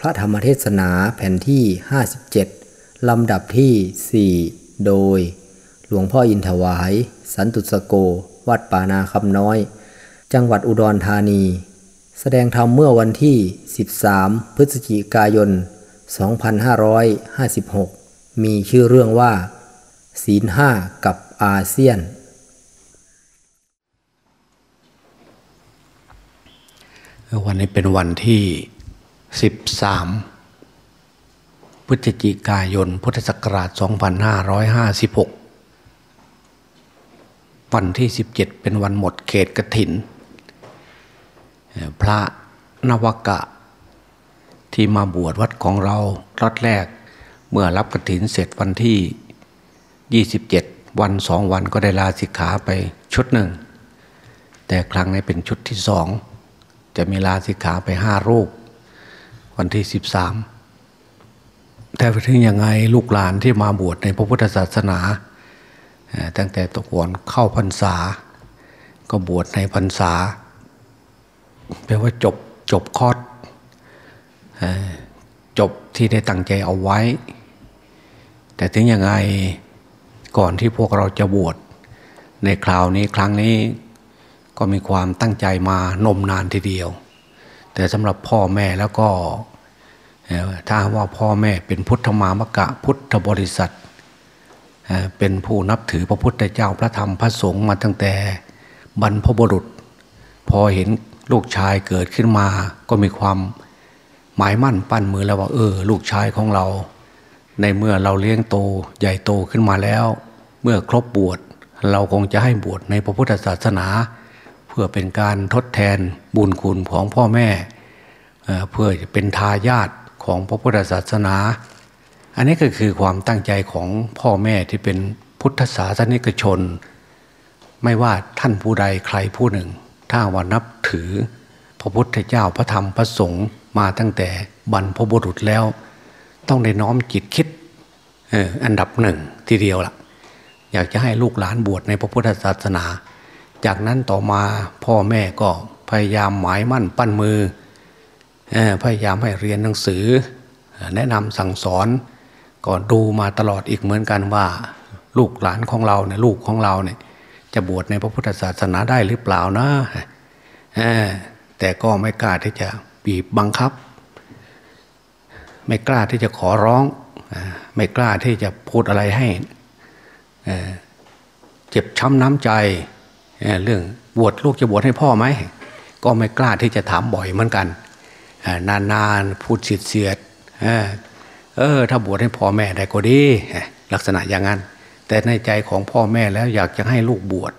พระธรรมเทศนาแผ่นที่ 57 ลำดับที่ 4 โดย หลวงพ่ออินถวาย สันตุสโก วัดป่านาคำน้อย จังหวัดอุดรธานี แสดงธรรมเมื่อวันที่ 13 พฤศจิกายน 2556 มีชื่อเรื่องว่า ศีลห้ากับอาเซียน วันนี้เป็นวันที่ 13 พฤศจิกายน พุทธศักราช 2556 วันที่ 17 เป็นวันหมดเขตกระถิน พระนวกะ ที่มาบวชวัดของเรารัดแรกเมื่อรับกระถินเสร็จวันที่ 27 วันสองวันก็ได้ลาสิกขาไปชุดหนึ่ง แต่ครั้งนี้เป็นชุดที่สองจะมีลาสิกขาไปห้ารูป วันที่สิบสามแต่ถึงยังไงลูกหลานที่มาบวชในพระพุทธศาสนา ตั้งแต่ตะกอนเข้าพรรษา ก็บวชในพรรษาแปลว่าจบจบคอร์สจบที่ได้ตั้งใจเอาไว้ แต่ถึงยังไงก่อนที่พวกเราจะบวชในคราวนี้ครั้งนี้ก็มีความตั้งใจมานมนานทีเดียว แต่สำหรับพ่อแม่แล้วก็ถ้าว่าพ่อแม่เป็นพุทธมามกะพุทธบริษัทเป็นผู้นับถือพระพุทธเจ้าพระธรรมพระสงฆ์มาตั้งแต่บรรพบุรุษ พอเห็นลูกชายเกิดขึ้นมา ก็มีความหมายมั่นปั้นมือแล้วว่าเออ ลูกชายของเรา ในเมื่อเราเลี้ยงโตใหญ่โตขึ้นมาแล้ว เมื่อครบบวชเราคงจะให้บวชในพระพุทธศาสนา พื่อเป็นการทดแทนบุญคุณของพ่อแม่ เพื่อจะเป็นทายาทของพระพุทธศาสนา อันนี้ก็คือความตั้งใจของพ่อแม่ที่เป็นพุทธศาสนิกชน ไม่ว่าท่านผู้ใดใครผู้หนึ่ง ถ้าว่านับถือ พระพุทธเจ้าพระธรรมพระสงฆ์มาตั้งแต่บรรพบุรุษแล้ว ต้องได้น้อมจิตคิดอันดับหนึ่งทีเดียวละ่ะ อยากจะให้ลูกหลานบวชในพระพุทธศาสนา จากนั้นต่อมาพ่อแม่ก็พยายามหมายมั่นปั้นมือพยายามให้เรียนหนังสือ แนะนำสั่งสอนก็ดูมาตลอดอีกเหมือนกันว่า ลูกหลานของเราเนี่ยลูกของเราเนี่ยจะบวชในพระพุทธศาสนาได้หรือเปล่านะแต่ก็ไม่กล้าที่จะบีบบังคับ ไม่กล้าที่จะขอร้อง ไม่กล้าที่จะพูดอะไรให้เจ็บช้ำน้ำใจ เรื่องบวชลูกจะบวชให้พ่อไหมก็ไม่กล้าที่จะถามบ่อยเหมือนกันนานๆพูดเสียดเสียดเออถ้าบวชให้พ่อแม่ได้ก็ดีลักษณะอย่างนั้น แต่ในใจของพ่อแม่แล้วอยากจะให้ลูกบวช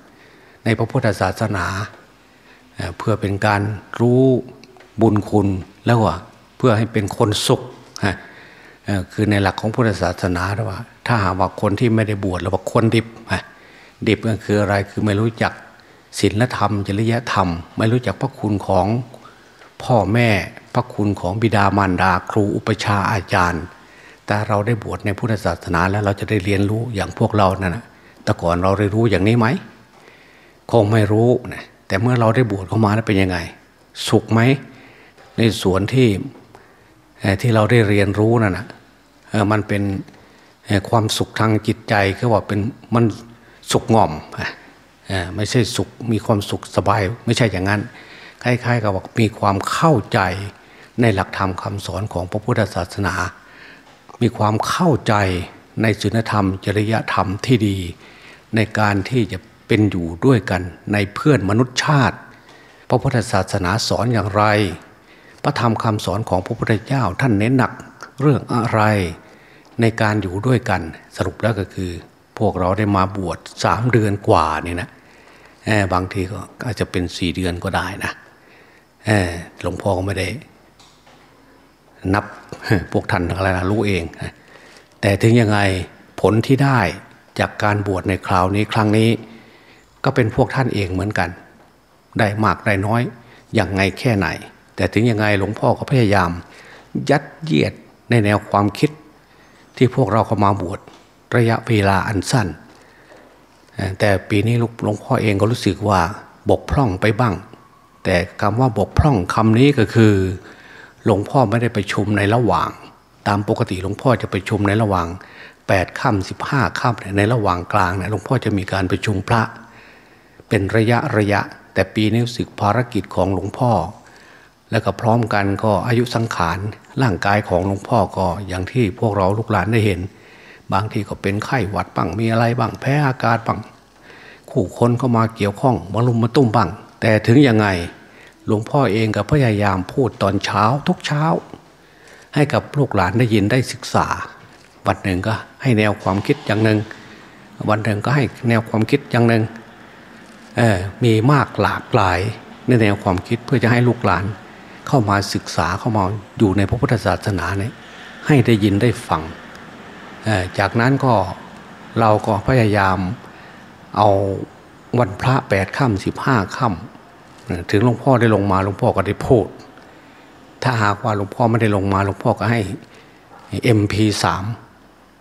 ในพระพุทธศาสนาเพื่อเป็นการรู้บุญคุณแล้วว่าเพื่อให้เป็นคนสุขคือในหลักของพุทธศาสนาว่า ถ้าหากว่าคนที่ไม่ได้บวชแล้วว่าคนดิบดิบก็คืออะไรคือไม่รู้จัก ศีลธรรมจริยธรรม ไม่รู้จักพระคุณของพ่อแม่พระคุณของบิดามารดาครูอุปชาอาจารย์ แต่เราได้บวชในพุทธศาสนาแล้วเราจะได้เรียนรู้อย่างพวกเรานะ่ะแต่ก่อนเราได้รู้อย่างนี้ไหมคงไม่รู้นะแต่เมื่อเราได้บวชเข้ามาแล้วเป็นยังไง สุขไหมในส่วนที่ที่เราได้เรียนรู้นั่นนะมันเป็นความสุขทางจิตใจก็ว่าเป็นมันสุขง่อม ไม่ใช่สุขมีความสุขสบาย ไม่ใช่อย่างนั้นคล้ายๆกับว่ามีความเข้าใจในหลักธรรมคำสอนของพระพุทธศาสนา มีความเข้าใจในศีลธรรม จริยธรรมที่ดี ในการที่จะเป็นอยู่ด้วยกันในเพื่อนมนุษยชาติ พระพุทธศาสนาสอนอย่างไร พระธรรมคำสอนของพระพุทธเจ้าท่านเน้นหนักเรื่องอะไรในการอยู่ด้วยกันสรุปแล้วก็คือ พวกเราได้มาบวชสามเดือนกว่านี่นะ บางทีก็อาจจะเป็นสี่เดือนก็ได้นะหลวงพ่อก็ไม่ได้ นับพวกท่านอะไรนะรู้เอง แต่ถึงยังไงผลที่ได้จากการบวชในคราวนี้ครั้งนี้ ก็เป็นพวกท่านเองเหมือนกัน ได้มากได้น้อยอย่างไงแค่ไหน แต่ถึงยังไงหลวงพ่อก็พยายาม ยัดเยียดในแนวความคิดที่พวกเราเข้ามาบวชระยะเวลาอันสั้น แต่ปีนี้หลวงพ่อเองก็รู้สึกว่าบกพร่องไปบ้าง แต่คำว่าบกพร่องคำนี้ก็คือหลวงพ่อไม่ได้ไปชุมในระหว่าง ตามปกติหลวงพ่อจะไปชุมในระหว่าง8ปดค่ำสิบห้าค่ำในระหว่างกลางเนี่ยหลวงพ่อจะมีการประชุมพระ เป็นระยะระยะ แต่ปีนี้รู้สึกภารกิจของหลวงพ่อ แล้วก็พร้อมกันก็อายุสังขารร่างกายของหลวงพ่อก็อย่างที่พวกเราลูกหลานได้เห็น บางทีก็เป็นไข้หวัดบ้างมีอะไรบ้างแพ้อากาศบ้างขู่คนเข้ามาเกี่ยวข้องมาลุมมาตุ้มบ้าง แต่ถึงยังไงหลวงพ่อเองก็พยายามพูดตอนเช้าทุกเช้า ให้กับลูกหลานได้ยินได้ศึกษา วันหนึ่งก็ให้แนวความคิดอย่างหนึ่งวันหนึ่งก็ให้แนวความคิดอย่างหนึ่งมีมากหลากหลายในแนวความคิดเพื่อจะให้ลูกหลานเข้ามาศึกษาเข้ามาอยู่ในพระพุทธศาสนาเนี่ยให้ได้ยินได้ฟัง จากนั้นก็เราก็พยายามเอาวันพระแปดค่ำสิบห้าค่ำถึงหลวงพ่อได้ลงมาหลวงพ่อก็ได้พูด ถ้าหากว่าหลวงพ่อไม่ได้ลงมาหลวงพ่อก็ให้ MP3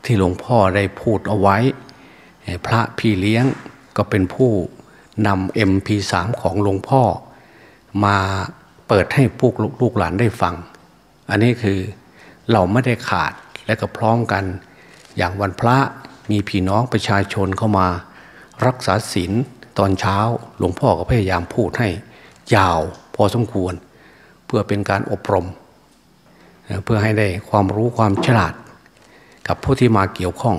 ที่หลวงพ่อได้พูดเอาไว้ พระพี่เลี้ยงก็เป็นผู้นำ MP3 ของหลวงพ่อ มาเปิดให้พวกลูกหลานได้ฟัง อันนี้คือเราไม่ได้ขาดและก็พร้อมกัน อย่างวันพระมีพี่น้องประชาชนเข้ามา รักษาศีลตอนเช้าหลวงพ่อก็พยายามพูดให้ยาวพอสมควร เพื่อเป็นการอบรม เพื่อให้ได้ความรู้ความฉลาด กับผู้ที่มาเกี่ยวข้อง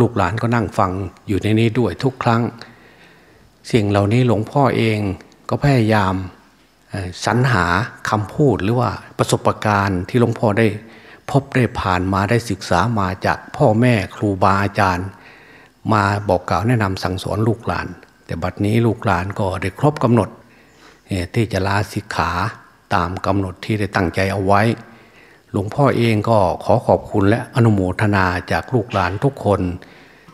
ลูกหลานก็นั่งฟังอยู่ในนี้ด้วยทุกครั้ง สิ่งเหล่านี้หลวงพ่อเองก็พยายามสรรหาคำพูดหรือว่าประสบการณ์ที่หลวงพ่อได้ พบได้ผ่านมาได้ศึกษามาจากพ่อแม่ครูบาอาจารย์ มาบอกกล่าวแนะนำสั่งสอนลูกหลาน แต่บัดนี้ลูกหลานก็ได้ครบกำหนดที่จะลาสิกขาตามกำหนดที่ได้ตั้งใจเอาไว้ หลวงพ่อเองก็ขอขอบคุณและอนุโมทนาจากลูกหลานทุกคน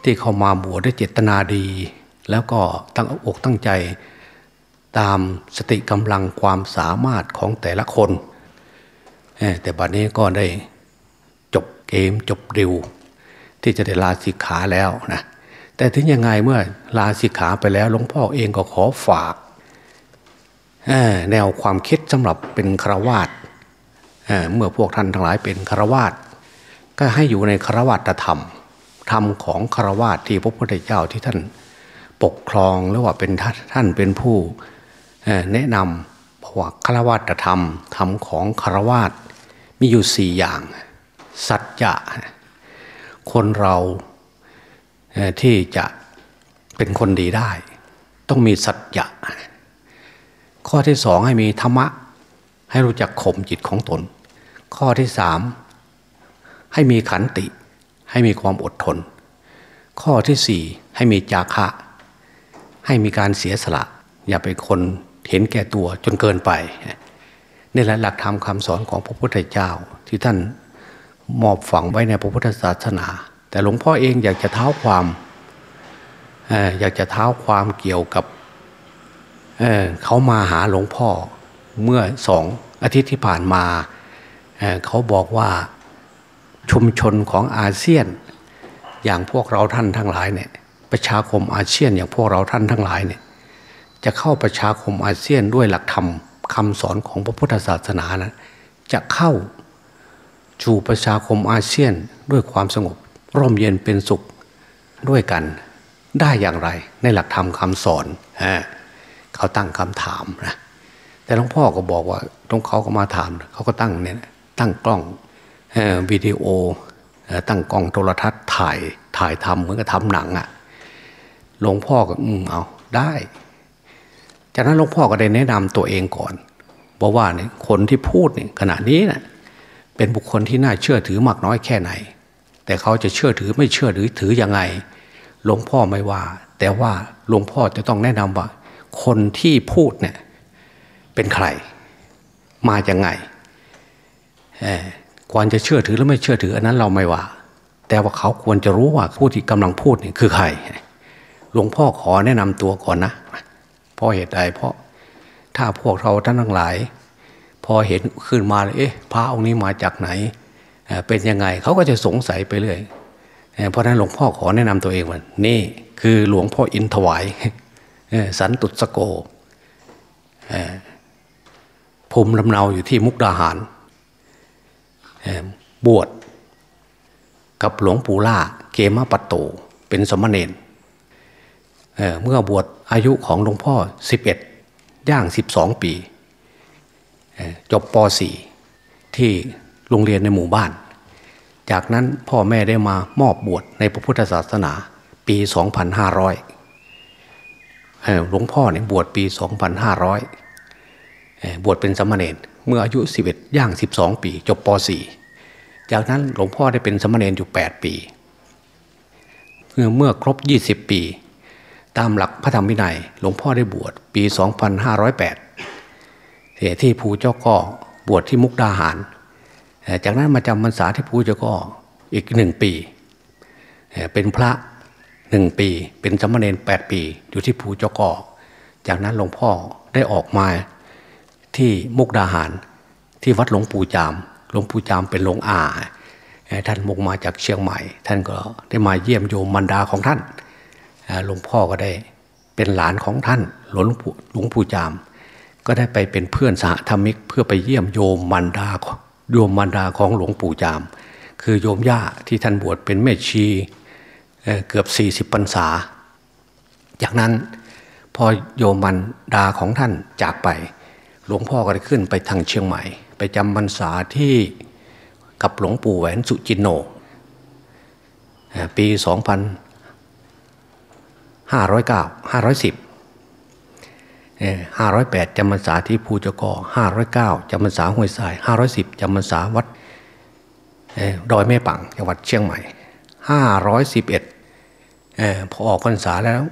ที่เข้ามาบวชด้วยเจตนาดี แล้วก็ตั้งอกตั้งใจ ตามสติกำลังความสามารถของแต่ละคน แต่บัดนี้ก็ได้ เกมจบดิวที่จะได้ลาสิกขาแล้วนะแต่ถึงยังไงเมื่อลาสิกขาไปแล้วหลวงพ่อเองก็ขอฝากแนวความคิดสำหรับเป็นครวาตเมื่อพวกท่านทั้งหลายเป็นครวาตก็ให้อยู่ในครวาตธรรม ธรรมของครวาตที่พระพุทธเจ้าที่ท่านปกครองหรือว่าเป็นท่านเป็นผู้แนะนำบอกว่าคารวาตธรรมธรรมของคารวาตมีอยู่สี่อย่าง สัจจะคนเราที่จะเป็นคนดีได้ ต้องมีสัจจะข้อที่สองให้มีธรรมะ ให้รู้จักข่มจิตของตน ข้อที่สามให้มีขันติ ให้มีความอดทน ข้อที่สี่ให้มีจาคะ ให้มีการเสียสละ อย่าเป็นคนเห็นแก่ตัวจนเกินไปนี่แหละหลักธรรมคาสอนของพระพุทธเจ้าที่ท่าน มอบฝังไว้ในพระพุทธศาสนา แต่หลวงพ่อเองอยากจะเท้าความอยากจะเท้าความเกี่ยวกับเเขามาหาหลวงพ่อเมื่อสองอาทิตย์ที่ผ่านมาเเขาบอกว่าชุมชนของอาเซียน อย่างพวกเราท่านทั้งหลายเนี่ยประชาคมอาเซียนอย่างพวกเราท่านทั้งหลายเนี่ยจะเข้าประชาคมอาเซียนด้วยหลักธรรมคำสอนของพระพุทธศาสนานะจะเข้า สู่ประชาคมอาเซียนด้วยความสงบ ร่มเย็นเป็นสุขด้วยกัน ได้อย่างไรในหลักธรรมคำสอนเขาตั้งคำถามนะแต่หลวงพ่อก็บอกว่าตรงเขาก็มาถาม เขาก็ตั้งเนี่ยตั้งกล้องวิดีโอตั้งกล้องโทรทัศน์ถ่ายถ่ายทำเหมือนกับทำหนังอะ่ะหลวงพ่อก็อืมเอาได้ จากนั้นหลวงพ่อก็ได้แนะนำตัวเองก่อนบอกว่าเนี่ยคนที่พูดเนี่ยขณะนี้นะ่ะ เป็นบุคคลที่น่าเชื่อถือมากน้อยแค่ไหน แต่เขาจะเชื่อถือไม่เชื่อหรือถือยังไงหลวงพ่อไม่ว่า แต่ว่าหลวงพ่อจะต้องแนะนำว่า คนที่พูดเนี่ยเป็นใคร มาจากไงควรจะเชื่อถือหรือไม่เชื่อถืออันนั้นเราไม่ว่า แต่ว่าเขาควรจะรู้ว่าผู้ที่กำลังพูดนี่คือใครหลวงพ่อขอแนะนำตัวก่อนนะเพราะเหตุใดเพราะถ้าพวกเราท่านทั้งหลาย พอเห็นขึ้นมาเลยเอ๊ะพระองค์นี้มาจากไหน เป็นยังไงเขาก็จะสงสัยไปเรื่อยเพราะนั้นหลวงพ่อขอแนะนำตัวเองว่านี่คือหลวงพ่ออินถวายสันตุสโกภูมิลำเนาอยู่ที่มุกดาหาร บวชกับหลวงปู่ล่าเกมปัตโตเป็นสมณเณรเมื่อบวชอายุของหลวงพ่อ 11 ย่าง 12 ปี จบป .4 ที่โรงเรียนในหมู่บ้าน จากนั้นพ่อแม่ได้มามอบบวชในพระพุทธศาสนาปี 2500 หลวงพ่อเนี่ยบวชปี 2500 บวชเป็นสมณเณรเมื่ออายุ 11 ย่าง 12 ปี จบป .4 จากนั้นหลวงพ่อได้เป็นสมณเณรอยู่ 8 ปี เมื่อครบ 20 ปี ตามหลักพระธรรมวินัย หลวงพ่อได้บวชปี 2508 ที่ภูเจ้าก็บวชที่มุกดาหาร จากนั้นมาจำพรรษาที่ภูเจ้าก็อีกหนึ่งปี เป็นพระหนึ่งปี เป็นสมณเณรแปดปี อยู่ที่ภูเจ้ากอจากนั้นหลวงพ่อได้ออกมาที่มุกดาหาร ที่วัดหลวงปู่จาม หลวงปู่จามเป็นหลวงอาท่านมุกมาจากเชียงใหม่ ท่านก็ได้มาเยี่ยมโยมมันดาของท่านหลวงพ่อก็ได้เป็นหลานของท่านหลวงปู่หลวงปู่จาม ก็ได้ไปเป็นเพื่อนสหธรรมิกเพื่อไปเยี่ยมโยมมันดาโยมมันดาของหลวงปู่จาม คือโยมย่าที่ท่านบวชเป็นแม่ชีเกือบสี่สิบพรรษา จากนั้นพอโยมมันดาของท่านจากไป หลวงพ่อก็ได้ขึ้นไปทางเชียงใหม่ ไปจำพรรษาที่กับหลวงปู่แหวนสุจินโน ปีสองพัน ห้าร้อยแปดจำพรรษาที่ภูจกอห้าร้อยเก้าจำพรรษาห้วยทรายห้าร้อยสิบจำพรรษาวัดดอยแม่ปังจังหวัดเชียงใหม่ห้าร้อยสิบเอ็ดพอออกพรรษาแล้ว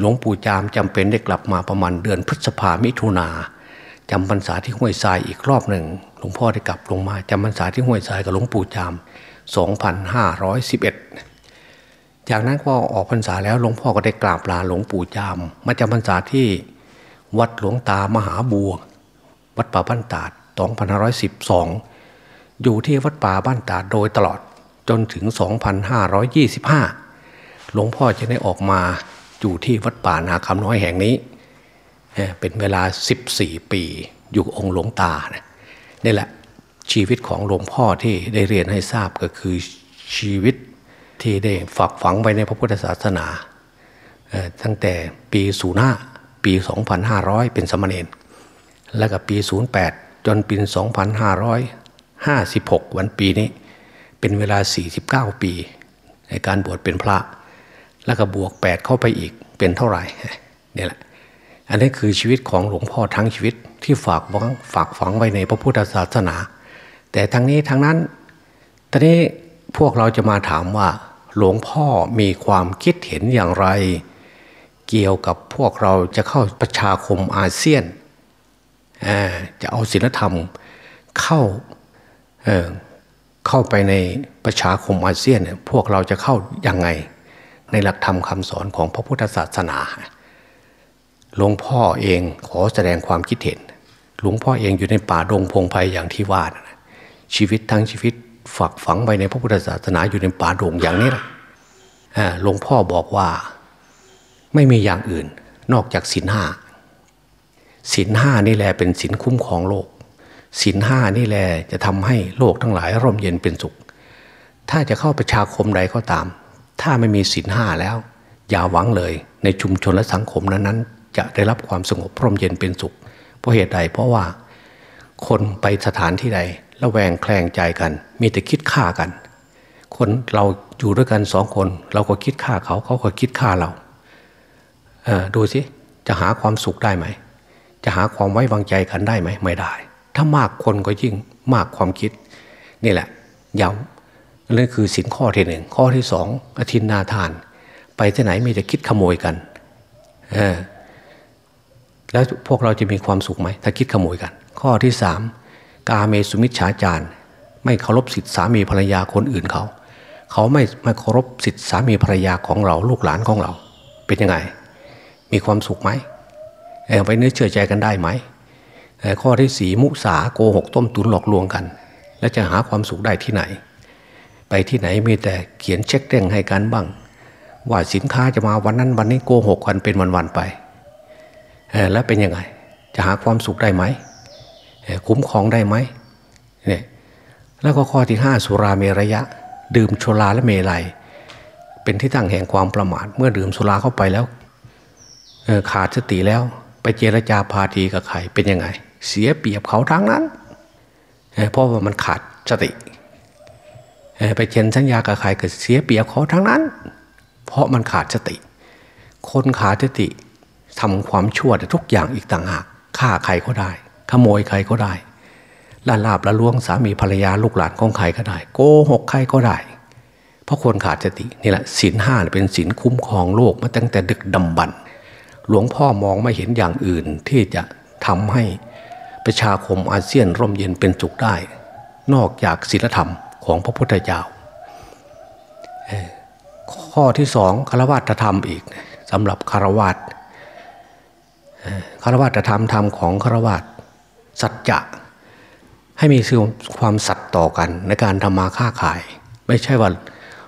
หลวงปู่จามจำเป็นได้กลับมาประมาณเดือนพฤษภามิถุนาจำพรรษาที่ห้วยทรายอีกรอบหนึ่งหลวงพ่อได้กลับลงมาจำพรรษาที่ห้วยทรายกับหลวงปู่จาม 2511 จากนั้นพอออกพรรษาแล้วหลวงพ่อก็ได้กราบลาหลวงปู่จาม มาจำพรรษาที่ วัดหลวงตามหาบัว วัดป่าบ้านตาด2512 อยู่ที่วัดป่าบ้านตาดโดยตลอดจนถึง 2525 หลวงพ่อจะได้ออกมาอยู่ที่วัดป่านาคำน้อยแห่งนี้ เป็นเวลา 14 ปีอยู่องค์หลวงตานะนี่แหละชีวิตของหลวงพ่อที่ได้เรียนให้ทราบก็คือชีวิตที่ได้ฝักฝังไว้ในพระพุทธศาสนาตั้งแต่ปี05 ปี 2500 เป็นสมณเณรแล้วก็ปี 08 จนปี2556 วันปีนี้ เป็นเวลา 49 ปี ในการบวชเป็นพระ แล้วก็บวก 8 เข้าไปอีกเป็นเท่าไหร่เนี่ยแหละอันนี้คือชีวิตของหลวงพ่อทั้งชีวิตที่ฝากฝังฝากฝังไว้ในพระพุทธศาสนา แต่ทั้งนี้ทั้งนั้นตอนนี้พวกเราจะมาถามว่า หลวงพ่อมีความคิดเห็นอย่างไร เกี่ยวกับพวกเราจะเข้าประชาคมอาเซียน จะเอาศีลธรรมเข้าเข้าไปในประชาคมอาเซียนพวกเราจะเข้ายังไง ในหลักธรรมคำสอนของพระพุทธศาสนาหลวงพ่อเองขอแสดงความคิดเห็น หลวงพ่อเองอยู่ในป่าดงพงไพ่อย่างที่ว่านะชีวิตทั้งชีวิตฝักฝังไปในพระพุทธศาสนาอยู่ในป่าดงอย่างนี้แหละหลวงพ่อบอกว่า ไม่มีอย่างอื่น นอกจากศีลห้าศีลห้านี่แหละเป็นศีลคุ้มครองโลกศีลห้านี่แหละจะทำให้โลกทั้งหลายร่มเย็นเป็นสุข ถ้าจะเข้าประชาคมใดก็ตาม ถ้าไม่มีศีลห้าแล้ว อย่าหวังเลยในชุมชนและสังคมนั้นๆ จะได้รับความสงบร่มเย็นเป็นสุข เพราะเหตุใดเพราะว่า คนไปสถานที่ใดระแวงแคลงใจกัน มีแต่คิดฆ่ากัน คนเราอยู่ด้วยกันสองคน เราก็คิดฆ่าเขาเขาก็คิดฆ่าเรา ดูสิจะหาความสุขได้ไหม จะหาความไว้วางใจกันได้ไหมไม่ได้ ถ้ามากคนก็ยิ่งมากความคิด นี่แหละย้ำนั่นคือสินข้อที่หนึ่งข้อที่สองอธินนาทาน ไปที่ไหนมีแต่คิดขโมยกันแล้วพวกเราจะมีความสุขไหมถ้าคิดขโมยกัน ข้อที่สามกาเมสุมิชฌาจารไม่เคารพสิทธิสามีภรรยาคนอื่นเขา เขาไม่ไม่เคารพสิทธิสามีภรรยาของเราลูกหลานของเรา เป็นยังไง มีความสุขไหมเออไปเนื้อเชื่อใจกันได้ไหมข้อที่สีมุสาโกหกต้มตุนหลอกลวงกัน แล้วจะหาความสุขได้ที่ไหน ไปที่ไหนมีแต่เขียนเช็คเด้งให้กันบ้าง ว่าสินค้าจะมาวันนั้นวันนี้โกหกกันเป็นวันๆไปแล้วเป็นยังไง จะหาความสุขได้ไหมคุ้มครองได้ไหมเนี่ยแล้วก็ข้อที่ห้าสุราเมรยะ ดื่มชลาและเมลัย เป็นที่ตั้งแห่งความประมาทเมื่อดื่มสุราเข้าไปแล้ว ขาดสติแล้ว ไปเจรจาพาทีกับใครเป็นยังไง เสียเปรียบเขาทั้งนั้นเพราะว่ามันขาดสติไปเช็นสัญญากับใครก็เสียเปรียบเขาทั้งนั้น เพราะมันขาดสติ คนขาดสติทำความชั่วทุกอย่างอีกต่างหากฆ่าใครก็ได้ ขโมยใครก็ได้ล่าลาบละล้วงสามีภรรยาลูกหลานของใครก็ได้ โกหกใครก็ได้ เพราะคนขาดสตินี่แหละศีลห้าเป็นศีลคุ้มครองโลกมาตั้งแต่ดึกดำบรร หลวงพ่อมองไม่เห็นอย่างอื่นที่จะทำให้ประชาคมอาเซียนร่มเย็นเป็นสุขได้ นอกจากศีลธรรมของพระพุทธเจ้าข้อที่สองคารวะธรรมอีกสำหรับคารวะคารวะธรรมธรรมของคารวะสัจจะให้มีความสัตย์ต่อกันในการทำมาค้าขาย ไม่ใช่ว่า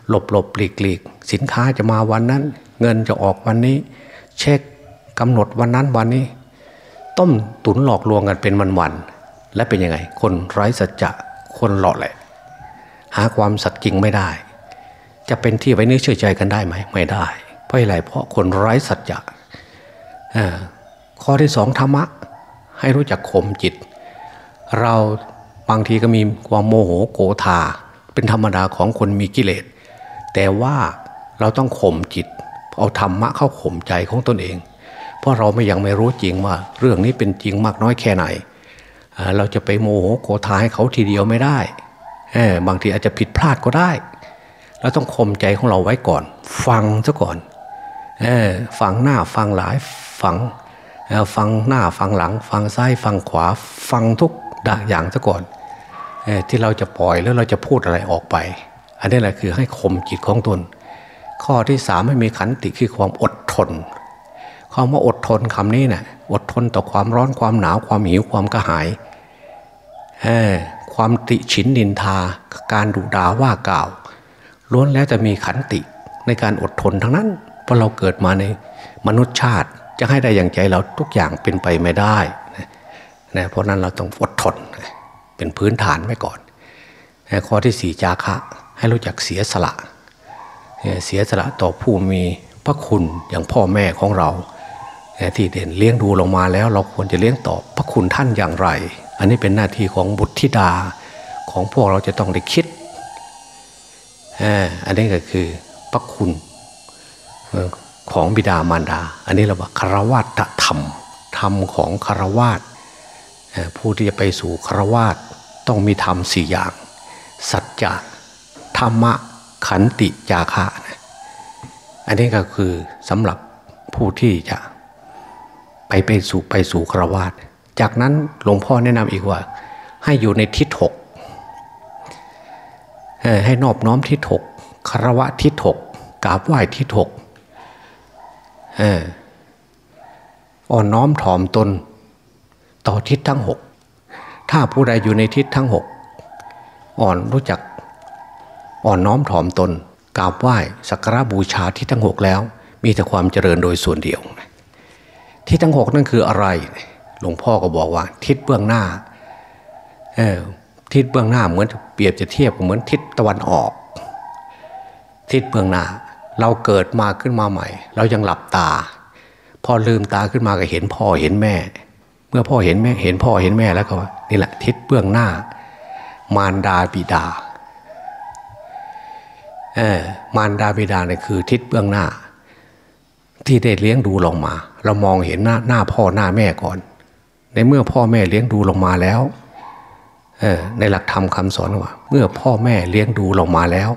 หลบหลบหลีกหลีกสินค้าจะมาวันนั้น เงินจะออกวันนี้ เช็ค กำหนดวันนั้นวันนี้ ต้มตุนหลอกลวงกันเป็นวันๆและเป็นยังไง คนไร้สัจจะคนหลอกแหละ หาความสัตย์จริงไม่ได้ จะเป็นที่ไว้เนื้อเชื่อใจกันได้ไหมไม่ได้ เพราะอะไรเพราะคนไร้สัจจะข้อที่สองธรรมะ ให้รู้จักข่มจิต เราบางทีก็มีความโมโหโกธาเป็นธรรมดาของคนมีกิเลส แต่ว่าเราต้องข่มจิต เอาธรรมะเข้าข่มใจของตนเอง ราะเราไม่ยังไม่รู้จริงว่า เรื่องนี้เป็นจริงมากน้อยแค่ไหน เราจะไปโมโหโกธาให้เขาทีเดียวไม่ได้ บางทีอาจจะผิดพลาดก็ได้ เราต้องข่มใจของเราไว้ก่อน ฟังซะก่อนฟังหน้าฟังหลายฟังฟังหน้าฟังหลัง ฟังซ้ายฟังขวา ฟังทุกอย่างซะก่อนที่เราจะปล่อยแล้วเราจะพูดอะไรออกไป อันนี้แหละคือให้ข่มจิตของตน ข้อที่สามไม่มีขันติคือความอดทน คำว่าอดทนคำนี้นะ่ะอดทนต่อความร้อนความหนาวความหิวความกระหายความติฉินนินทา การดุด่าว่ากล่าวล้วนแล้วจะมีขันติในการอดทนทั้งนั้น เพราะเราเกิดมาในมนุษย์ชาติจะให้ได้อย่างใจเราทุกอย่างเป็นไปไม่ได้นะเพราะนั้นเราต้องอดทนเป็นพื้นฐานไว้ก่อนข้อที่สี่จาคะให้รู้จักเสียสละ เสียสละต่อผู้มีพระคุณอย่างพ่อแม่ของเรา ที่เด่นเลี้ยงดูลงมาแล้ว เราควรจะเลี้ยงตอบพระคุณท่านอย่างไร อันนี้เป็นหน้าที่ของบุตรธิดาของพวกเราจะต้องได้คิดอันนี้ก็คือพระคุณของบิดามารดา อันนี้เราว่าคารวะธรรม ธรรมของคารวะผู้ที่จะไปสู่คารวาสต้องมีธรรมสี่อย่าง สัจจะธรรมะขันติจาคะ อันนี้ก็คือสำหรับผู้ที่จะ ไปไปสู่ไปสู่คารวาสจากนั้นหลวงพ่อแนะนำอีกว่า ให้อยู่ในทิศหกให้นอบน้อมทิศหกคารวะทิศหกกราบไหว้ทิศหกอ่อนน้อมถ่อมตน ต่อทิศทั้งหกถ้าผู้ใดอยู่ในทิศทั้งหกอ่อนรู้จักอ่อนน้อมถ่อมตนกราบไหว้สักการะบูชาทิศทั้งหกแล้ว มีแต่ความเจริญโดยส่วนเดียว ทิศทั้งหกนั่นคืออะไร หลวงพ่อก็บอกว่า ทิศเบื้องหน้าเออทิศเบื้องหน้าเหมือนเปรียบจะเทียบเหมือนทิศตะวันออก ทิศเบื้องหน้า เราเกิดมาขึ้นมาใหม่ เรายังหลับตา พอลืมตาขึ้นมาก็เห็นพ่อเห็นแม่ เมื่อพ่อเห็นแม่เห็นพ่อเห็นแม่แล้วก็นี่แหละ ทิศเบื้องหน้า มารดาบิดาเออมารดาบิดาเนี่ยคือทิศเบื้องหน้า ที่ได้เลี้ยงดูลงมา เรามองเห็นหน้าหน้าพ่อหน้าแม่ก่อน ในเมื่อพ่อแม่เลี้ยงดูลงมาแล้วเออในหลักธรรมคาสอนว่า เมื่อพ่อแม่เลี้ยงดูลงมาแล้ว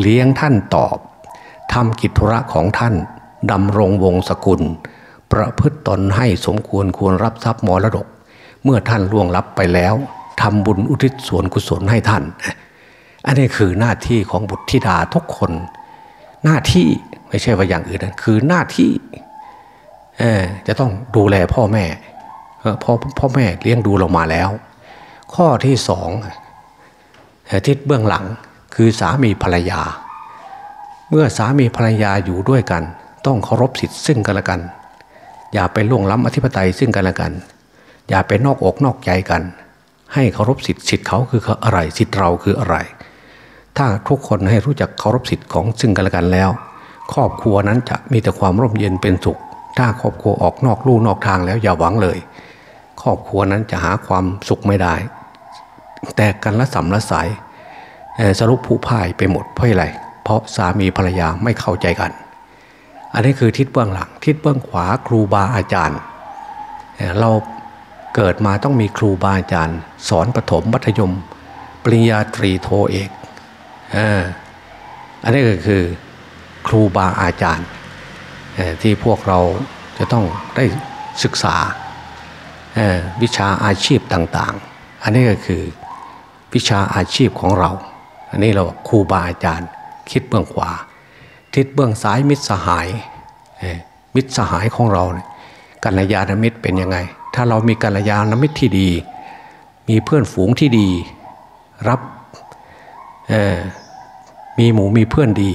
เลี้ยงท่านตอบทำกิจธุระของท่านดำรงวงศกุล ประพฤติตนให้สมควรควรรับทรัพย์มรดก เมื่อท่านล่วงลับไปแล้วทำบุญอุทิศส่วนกุศลให้ท่าน อันนี้คือหน้าที่ของบุตรธิดาทุกคน หน้าที่ ไม่ใช่ว่าอย่างอื่นนะคือหน้าที่จะต้องดูแลพ่อแม่พ่อพ่อแม่เลี้ยงดูเรามาแล้ว ข้อที่สองทิศเบื้องหลังคือสามีภรรยา เมื่อสามีภรรยาอยู่ด้วยกัน ต้องเคารพสิทธิ์ซึ่งกันและกัน อย่าไปล่วงล้ำอธิปไตยซึ่งกันและกัน อย่าไปนอกอกนอกใจกัน ให้เคารพสิทธิ์สิทธิ์เขาคืออะไรสิทธิ์เราคืออะไร ถ้าทุกคนให้รู้จักเคารพสิทธิ์ของซึ่งกันและกันแล้ว ครอบครัวนั้นจะมีแต่ความร่มเย็นเป็นสุข ถ้าครอบครัวออกนอกลู่นอกทางแล้วอย่าหวังเลย ครอบครัวนั้นจะหาความสุขไม่ได้ แต่กันละสัมละสายสรุปผู้พ่ายไปหมดเพราะอะไร เพราะสามีภรรยาไม่เข้าใจกัน อันนี้คือทิศเบื้องหลัง ทิศเบื้องขวาครูบาอาจารย์ เราเกิดมาต้องมีครูบาอาจารย์ สอนปฐมมัธยม ปริญญาตรีโทเอกอันนี้ก็คือ ครูบาอาจารย์ ที่พวกเราจะต้องได้ศึกษาวิชาอาชีพต่างๆ อันนี้ก็คือวิชาอาชีพของเรา อันนี้เราครูบาอาจารย์ คิดเบื้องขวา ทิศเบื้องซ้ายมิตรสหาย มิตรสหายของเรากัลยาณมิตรเป็นยังไง ถ้าเรามีกัลยาณมิตรที่ดี มีเพื่อนฝูงที่ดี รับมีหมูมีเพื่อนดี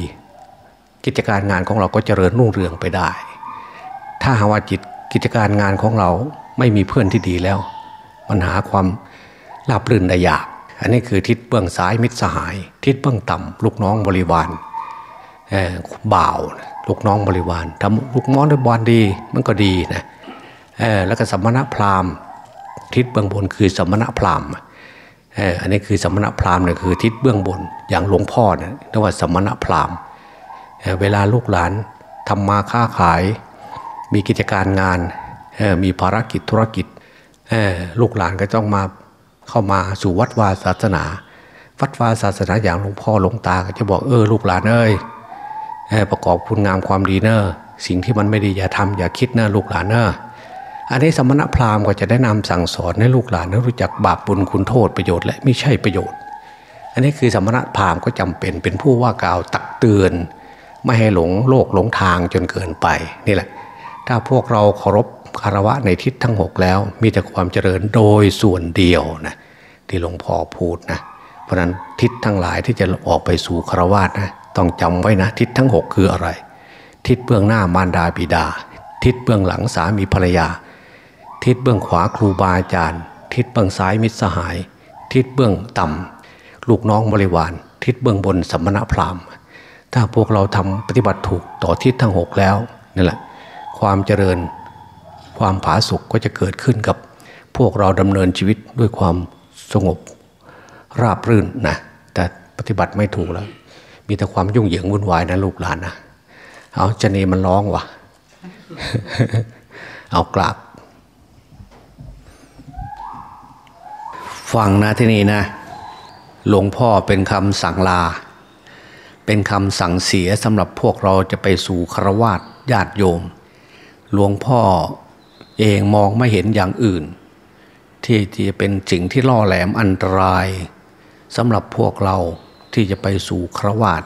กิจการงานของเราก็เจริญรุ่งเรืองไปได้ ถ้าหาว่าจิตกิจการงานของเราไม่มีเพื่อนที่ดีแล้วมันหาความราบรื่นได้ยาก อันนี้คือทิศเบื้องซ้ายมิตรสหาย ทิศเบื้องต่ำลูกน้องบริวารบ่าวลูกน้องบริวารทำลูกน้องบริวารดีมันก็ดีนะแล้วก็สมณะพราหมณ์ ทิศเบื้องบนคือสมณะพราหมณ์อันนี้คือสมณะพราหมณ์เนี่ยคือทิศเบื้องบนอย่างหลวงพ่อเนี่ยเรียกว่าสมณะพราหมณ์ เวลาลูกหลานทำมาค้าขาย มีกิจการงานมีภารกิจธุรกิจลูกหลานก็ต้องมาเข้ามาสู่วัดวาศาสนา วัดวาศาสนาอย่างหลวงพ่อหลวงตาก็จะบอกเออลูกหลานเอ้ยประกอบคุณงามความดีเนอะสิ่งที่มันไม่ดีอย่าทำอย่าคิดเนอะลูกหลานเนอะอันนี้สมณพราหมณ์ก็จะได้นำสั่งสอนให้ลูกหลานรู้จักบาปบุญคุณโทษประโยชน์และไม่ใช่ประโยชน์ อันนี้คือสมณพราหมณ์ก็จำเป็นเป็นผู้ว่ากล่าวตักเตือน ไม่ให้หลงโลกหลงทางจนเกินไปนี่แหละ ถ้าพวกเราเคารพคารวะในทิศทั้งหกแล้ว มีแต่ความเจริญโดยส่วนเดียวนะที่หลวงพ่อพูดนะเพราะนั้นทิศทั้งหลายที่จะออกไปสู่คารวะนะต้องจำไว้นะทิศทั้งหกคืออะไร ทิศเบื้องหน้ามารดาบิดา ทิศเบื้องหลังสามีภรรยา ทิศเบื้องขวาครูบาอาจารย์ ทิศเบื้องซ้ายมิตรสหาย ทิศเบื้องต่ำลูกน้องบริวาร ทิศเบื้องบนสัมมณพราหมณ์ ถ้าพวกเราทำปฏิบัติถูกต่อทิศทั้งหกแล้วนั่นแหละความเจริญความผาสุกก็จะเกิดขึ้นกับ พวกเราดำเนินชีวิตด้วยความสงบราบรื่นนะแต่ปฏิบัติไม่ถูกแล้ว มีแต่ความยุ่งเหยิงวุ่นวายนะลูกหลานนะเอาจะเนมันร้องวะเอากราบฟังนะที่นี่นะ หลวงพ่อเป็นคำสั่งลา เป็นคำสั่งเสียสำหรับพวกเราจะไปสู่ครวาสญาติโยม หลวงพ่อเองมองไม่เห็นอย่างอื่น ที่จะเป็นสิ่งที่ล่อแหลมอันตรายสำหรับพวกเราที่จะไปสู่ครวาส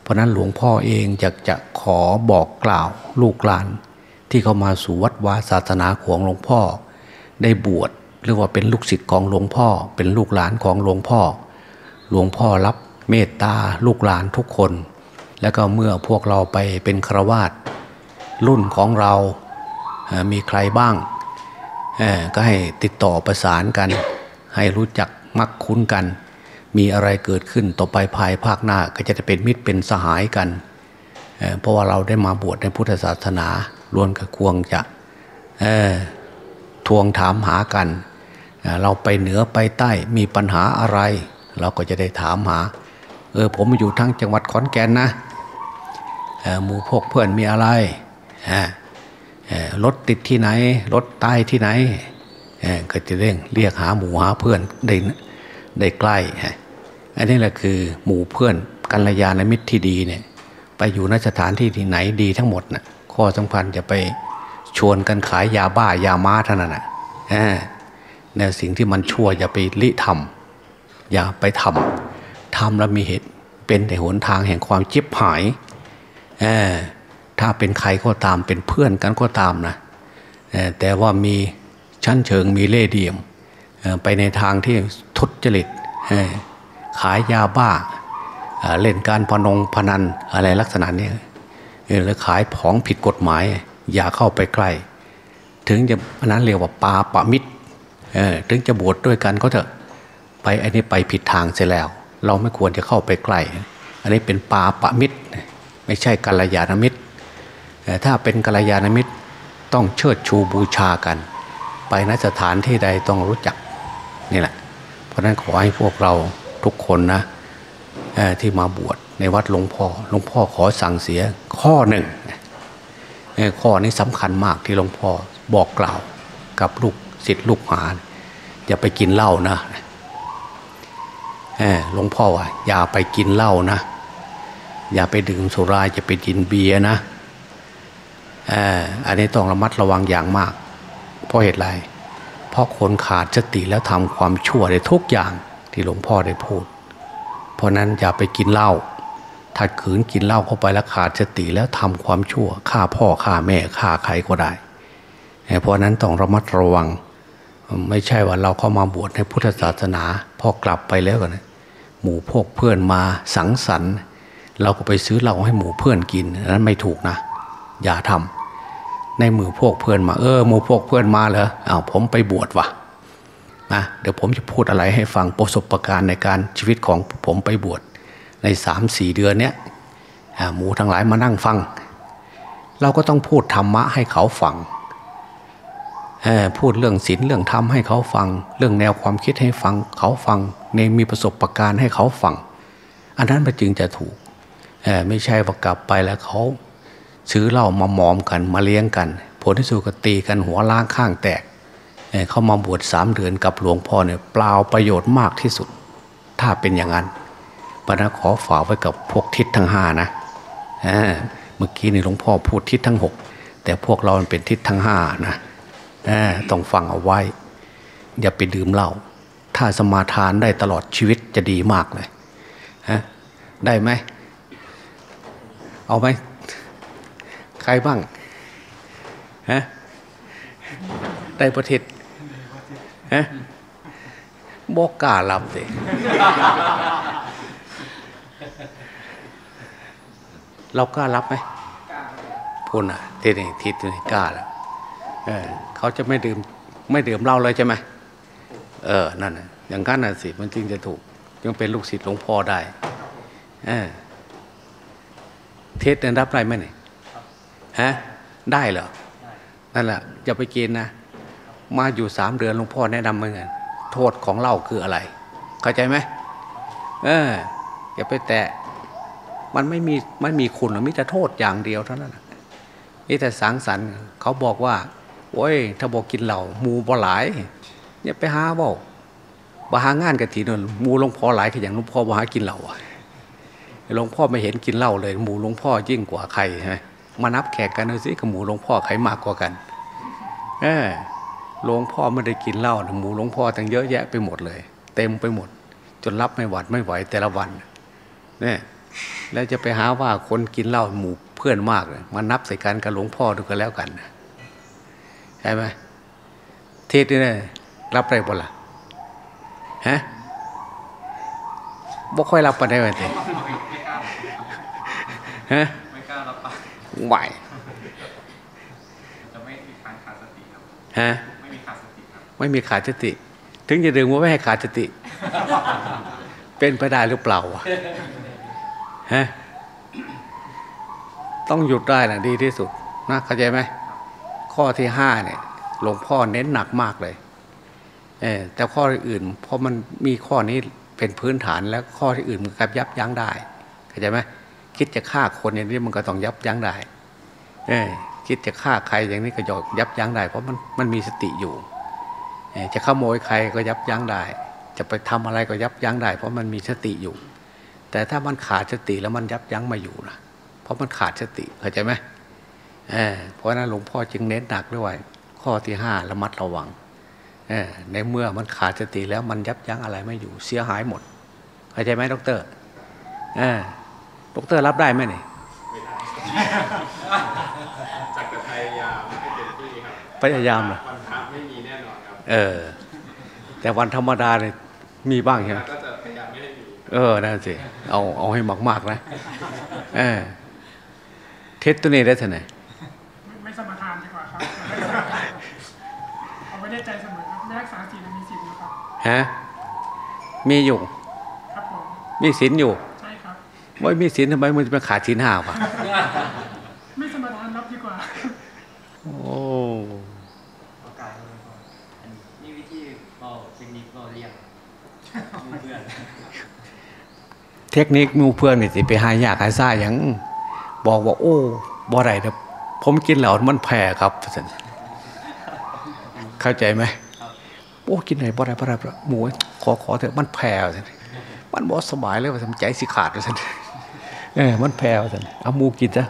เพราะนั้นหลวงพ่อเองอยากจะขอบอกกล่าวลูกหลาน ที่เข้ามาสู่วัดวาศาสนาของหลวงพ่อ ได้บวชเรียกว่าเป็นลูกศิษย์ของหลวงพ่อ เป็นลูกหลานของหลวงพ่อ หลวงพ่อรับ เมตตาลูกหลานทุกคน แล้วก็เมื่อพวกเราไปเป็นครวาสรุ่นของเรามีใครบ้าง ก็ให้ติดต่อประสานกัน ให้รู้จักมักคุ้นกัน มีอะไรเกิดขึ้นต่อไปภายภาคหน้าก็จะเป็นมิตรเป็นสหายกัน เพราะว่าเราได้มาบวชในพุทธศาสนาล้วนกับควงจะทวงถามหากัน เราไปเหนือไปใต้มีปัญหาอะไร เราก็จะได้ถามหา เออผมอยู่ทั้งจังหวัดขอนแก่นนะหมู่พวกเพื่อนมีอะไรรถติดที่ไหนรถตายที่ไหนก็จะเร่งเรียกหาหมู่หาเพื่อนได้ได้ใกล้อันนี้แหละคือหมู่เพื่อนกัลยาณมิตรที่ดีเนี่ยไปอยู่นสถานที่ที่ไหนดีทั้งหมดนะ่ะข้อสำคัญจะไปชวนกันขายยาบ้ายาม้าเท่านั้นนะในสิ่งที่มันชั่วอย่าไปลิทำอย่าไปทำ ทำแล้วมีเหตุเป็นแต่หนทางแห่งความเจิบหายถ้าเป็นใครก็ตามเป็นเพื่อนกันก็ตามนะแต่ว่ามีชั้นเชิงมีเล่เดียมไปในทางที่ทุจริตขายยาบ้าเล่นการพนงพนันอะไรลักษณะนี้หรือขายของผิดกฎหมาย อย่าเข้าไปใกล้ ถึงจะอันนั้นเรียกว่าปาปะมิตรถึงจะบวชดด้วยกันก็เถอะไปอันนี้ไปผิดทางเสียแล้ว เราไม่ควรจะเข้าไปใกล้ อันนี้เป็นปาปะมิตร ไม่ใช่กัลยาณมิตรแต่ถ้าเป็นกัลยาณมิตรต้องเชิดชูบูชากัน ไปนสถานที่ใดต้องรู้จักนี่แหละ เพราะฉะนั้นขอให้พวกเราทุกคนนะที่มาบวชในวัดหลวงพ่อหลวงพ่อขอสั่งเสียข้อหนึ่งข้อนี้สำคัญมากที่หลวงพ่อบอกกล่าวกับลูกศิษย์ลูกหาอย่าไปกินเหล้านะ หลวงพ่อว่าอย่าไปกินเหล้านะ อย่าไปดื่มสุราจะไปกินเบียร์นะอันนี้ต้องระมัดระวังอย่างมาก เพราะเหตุไร เพราะคนขาดสติแล้วทำความชั่วได้ทุกอย่างที่หลวงพ่อได้พูด เพราะนั้นอย่าไปกินเหล้าถ้าขืนกินเหล้าเข้าไปแล้วขาดสติแล้วทำความชั่วฆ่าพ่อฆ่าแม่ฆ่าใครก็ได้ เพราะนั้นต้องระมัดระวัง ไม่ใช่ว่าเราเข้ามาบวชในพุทธศาสนา พอกลับไปแล้วกันหมู่พวกเพื่อนมาสังสรรค์ เราก็ไปซื้อเหล้าให้หมู่เพื่อนกินนั้นไม่ถูกนะ อย่าทำในมือพวกเพื่อนมา เออหมู่พวกเพื่อนมาเหรออ้าวผมไปบวชวะนะเดี๋ยวผมจะพูดอะไรให้ฟังประสบการณ์ในการชีวิตของผมไปบวชในสามสี่เดือนเนี้ยหมูทั้งหลายมานั่งฟัง เราก็ต้องพูดธรรมะให้เขาฟัง พูดเรื่องศีลเรื่องธรรมให้เขาฟัง เรื่องแนวความคิดให้ฟัง เขาฟังในมีประสบะการณ์ให้เขาฟัง อันนั้นมันจึงจะถูกไม่ใช่ว่ากลับไปแล้วเขาซื้อเหล้ามาหมอมกันมาเลี้ยงกันผลที่สุดก็ตีกันหัวล้างข้างแตกเขามาบวชสามเดือนกับหลวงพ่อเนี่ยเปล่าประโยชน์มากที่สุด ถ้าเป็นอย่างนั้นปนะขอฝากไว้กับพวกทิศทั้งห้านะเมื่อกี้นี่หลวงพ่อพูดทิศทั้งหกแต่พวกเราเป็นทิศทั้งห้านะ ต้องฟังเอาไว้ อย่าไปดื่มเหล้าถ้าสมาทานได้ตลอดชีวิตจะดีมากเลยฮะได้ไหม เอาไหม ใครบ้างฮะได้ประเทศฮะบอกกล้ารับสิเรากล้ารับไหมพูนอะทีนี้ทิศนี่กล้าแล้ว เออเขาจะไม่ดื่มไม่ดื่มเหล้าเลยใช่ไหมเออนั่นนะอย่างนั้นน่ะสิมันจึงจะถูกยังเป็นลูกศิษย์หลวงพ่อได้เออเทศเนี่ยรับได้ไหมเนี่ยฮะได้เหรอนั่นแหละอย่าไปกินนะ มาอยู่สามเดือนหลวงพ่อแนะนำเหมือนกันโทษของเหล้าคืออะไร เข้าใจไหมเอออย่าไปแตะมันไม่มีไม่มีคุณหรือมิแต่โทษอย่างเดียวเท่านั้นนี่แต่สังสรรค์เขาบอกว่า โอ้ย ถ้าบอกกินเหล่ามูบ่หลายเนี่ยไปหาบอกบาหางานกันทีนึงมูหลวงพ่อหลายขอย่างหลวงพ่อบาหากินเหล่าหลวงพ่อไม่เห็นกินเหล้าเลยหมูหลวงพ่อยิ่งกว่าใครฮะมานับแขกกันดูสิกับหมูหลวงพ่อใครมากกว่ากันเออหลวงพ่อไม่ได้กินเหล้าหมูหลวงพ่อทั้งเยอะแยะไปหมดเลย เต็มไปหมด จนรับไม่หวัดไม่ไหวแต่ละวันเนี่ยแล้วจะไปหาว่าคนกินเหล้าหมูเพื่อนมากเลยมานับใส่กันกับหลวงพ่อดูกันแล้วกัน ใช่ไหมเทศนี่นะรับได้บ่ล่ะฮะบ่ค่อยรับปานได้ไหมเต้ฮะไม่กล้ารับปไหวจะไม่มีขาดขาดสติครับฮะไม่มีขาดสติครับไม่มีขาดสติ ถึงจะดึงว่าไม่ให้ขาดสติ เป็นไปได้หรือเปล่าฮะต้องหยุดได้นะดีที่สุดนะเข้าใจไหม ข้อที่ห้าเนี่ยหลวงพ่อเน้นหนักมากเลยเออแต่ข้ออื่นเพราะมันมีข้อนี้เป็นพื้นฐานแล้วข้อที่อื่นมันกับยับยั้งได้เข้าใจไหมคิดจะฆ่าคนอย่างนี้มันก็ต้องยับยั้งได้เออคิดจะฆ่าใครอย่างนี้ก็ยยับยั้งได้ เพราะมันมันมีสติอยู่จะขโมยใครก็ยับยั้งได้ จะไปทำอะไรก็ยับยั้งได้ เพราะมันมีสติอยู่ แต่ถ้ามันขาดสติแล้วมันยับยั้งมาอยู่นะเพราะมันขาดสติเข้าใจไหม เเพราะนั้นหลวงพ่อจึงเน้นหนักด้วยข้อที่ห้าระมัดระวังในเมื่อมันขาดสติแล้วมันยับยั้งอะไรไม่อยู่เสียหายหมดเข้าใจไหมดรเออดรรับได้ไหมเนี่ยจักพยายามให้เต็มที่ครับพยายามเหรอวันพระไม่มีแน่นอนครับเออ แต่วันธรรมดาเนี่ยมีบ้างใช่ไหมก็จะพยายามไม่ให้มีเออนั่นสิเอาเอาให้มากๆนะเออเทสตัวนี้ได้ท่าไหนไม่สมทานดีกว่าครับเอาไม่ได้ใจเสมอครับไม่รักษาศีล ฮะมีอยู่ครับผมมีศีลอยู่ใช่ครับไม่มีศีลทำไมมันจะมาขาดศีลห้าวะไม่สมทานรับดีกว่าโอ้นี่วิธีเบาเทคนิคเบาเรียงเพื่อนเทคนิคหมูเพื่อนนี่สิไปหายากหาซ่าหยังบอกว่า โอ้บ่ได้นะผมกินแล้วมันแพ้ครับเข้าใจไหม โอ้กินไหนบ่ได้บ่ได้หมูขอขอเถอะมันแพ้สิมันบ่สบายเลยว่าทำใจสิขาดว่าซั่นเออมันแพ้ว่าซั่นเอาหมูกินซะ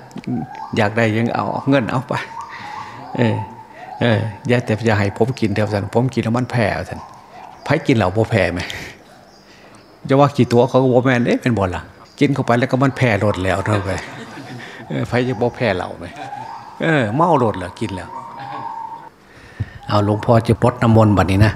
อยากได้ยังเอาเงินเอาไป เออเอออย่าแต่อย่าให้ผมกินเถอะท่านผมกินแล้วมันแพ้ท่านไผกินเหล่าบ่แพ้ไหมจะว่ากี่ตัวเขาก็บ่แม่นเอ๊ะเป็นบ่ล่ะ กินเข้าไปแล้วก็มันแพ้รดแล้วเท่าไปไผจะบ่แพ้เหล่าไหมเออเมารดเหรอกินแล้ว เอาหลวงพ่อจะปลดน้ำมนต์บัดนี้นะ